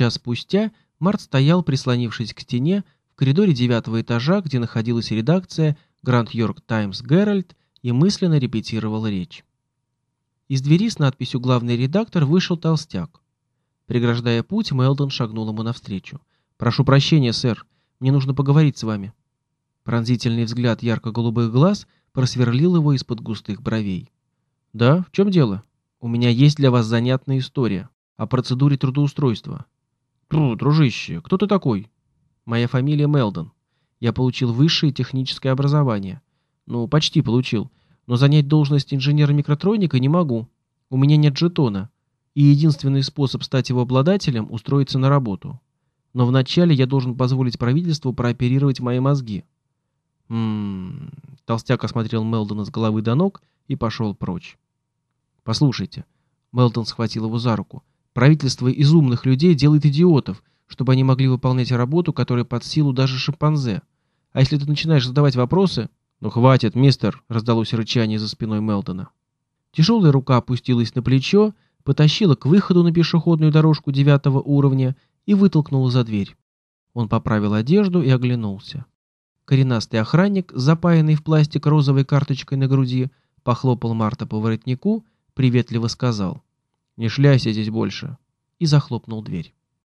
Час спустя Март стоял, прислонившись к стене, в коридоре девятого этажа, где находилась редакция Гранд Йорк Таймс Геральт, и мысленно репетировал речь. Из двери с надписью «Главный редактор» вышел толстяк. Преграждая путь, Мелдон шагнул ему навстречу. «Прошу прощения, сэр. Мне нужно поговорить с вами». Пронзительный взгляд ярко-голубых глаз просверлил его из-под густых бровей. «Да, в чем дело? У меня есть для вас занятная история о процедуре трудоустройства». «Тру, дружище, кто ты такой?» «Моя фамилия Мелдон. Я получил высшее техническое образование. Ну, почти получил. Но занять должность инженера микротроника не могу. У меня нет жетона. И единственный способ стать его обладателем – устроиться на работу. Но вначале я должен позволить правительству прооперировать мои мозги. Ммм... Толстяк осмотрел Мелдона с головы до ног и пошел прочь. «Послушайте». Мелдон схватил его за руку. «Правительство из умных людей делает идиотов, чтобы они могли выполнять работу, которая под силу даже шимпанзе. А если ты начинаешь задавать вопросы...» «Ну хватит, мистер!» — раздалось рычание за спиной Мелдона. Тяжелая рука опустилась на плечо, потащила к выходу на пешеходную дорожку девятого уровня и вытолкнула за дверь. Он поправил одежду и оглянулся. Коренастый охранник, запаянный в пластик розовой карточкой на груди, похлопал Марта по воротнику, приветливо сказал «Не шляйся здесь больше» и захлопнул дверь.